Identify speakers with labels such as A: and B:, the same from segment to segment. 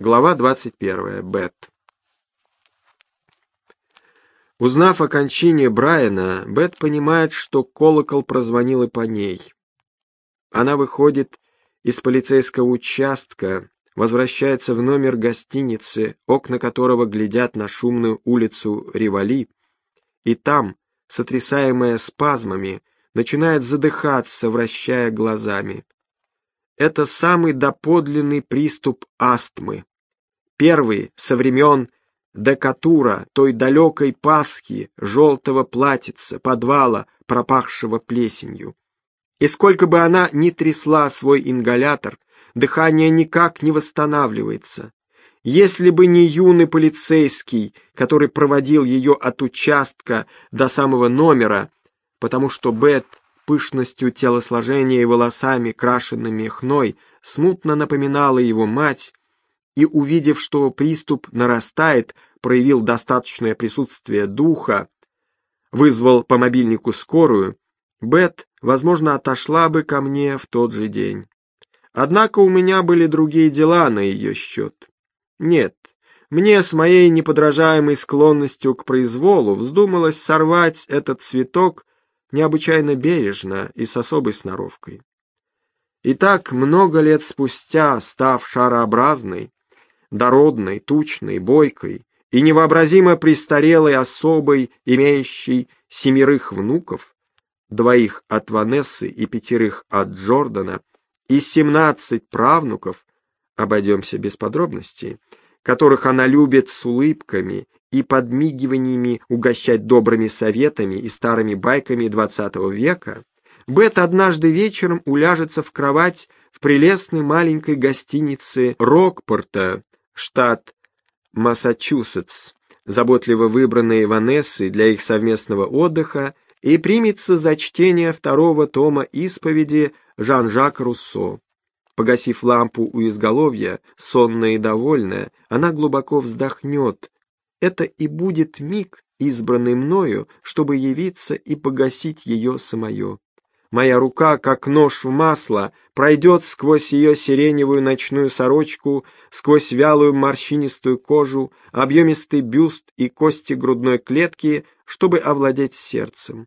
A: Глава 21. Бет. Узнав о кончине Брайана, Бет понимает, что колокол прозвонил и по ней. Она выходит из полицейского участка, возвращается в номер гостиницы, окна которого глядят на шумную улицу Ривали, и там, сотрясаемая спазмами, начинает задыхаться, вращая глазами. Это самый доподлинный приступ астмы. Первый со времен Декатура, той далекой Пасхи, желтого платьица, подвала, пропахшего плесенью. И сколько бы она ни трясла свой ингалятор, дыхание никак не восстанавливается. Если бы не юный полицейский, который проводил ее от участка до самого номера, потому что Бет пышностью телосложения и волосами, крашенными хной, смутно напоминала его мать, и, увидев, что приступ нарастает, проявил достаточное присутствие духа, вызвал по мобильнику скорую, Бет, возможно, отошла бы ко мне в тот же день. Однако у меня были другие дела на ее счет. Нет, мне с моей неподражаемой склонностью к произволу вздумалось сорвать этот цветок необычайно бережно и с особой сноровкой. И так много лет спустя, став шарообразной, дородной, тучной, бойкой и невообразимо престарелой особой, имеющей семерых внуков, двоих от Ванессы и пятерых от Джордана, и семнадцать правнуков, обойдемся без подробностей, которых она любит с улыбками и подмигиваниями угощать добрыми советами и старыми байками двадцатого века, Бет однажды вечером уляжется в кровать в прелестной маленькой гостинице Рокпорта, штат Массачусетс, заботливо выбранной Ванессой для их совместного отдыха, и примется за чтение второго тома исповеди Жан-Жак Руссо. Погасив лампу у изголовья, сонная и довольная, она глубоко вздохнет. Это и будет миг, избранный мною, чтобы явиться и погасить ее самое. Моя рука, как нож в масло, пройдет сквозь ее сиреневую ночную сорочку, сквозь вялую морщинистую кожу, объемистый бюст и кости грудной клетки, чтобы овладеть сердцем.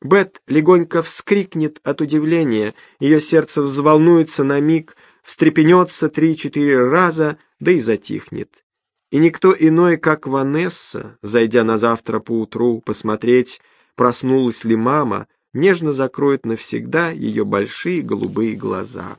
A: Бет легонько вскрикнет от удивления, ее сердце взволнуется на миг, встрепенется три-четыре раза, да и затихнет. И никто иной, как Ванесса, зайдя на завтра поутру посмотреть, проснулась ли мама, нежно закроет навсегда ее большие голубые глаза.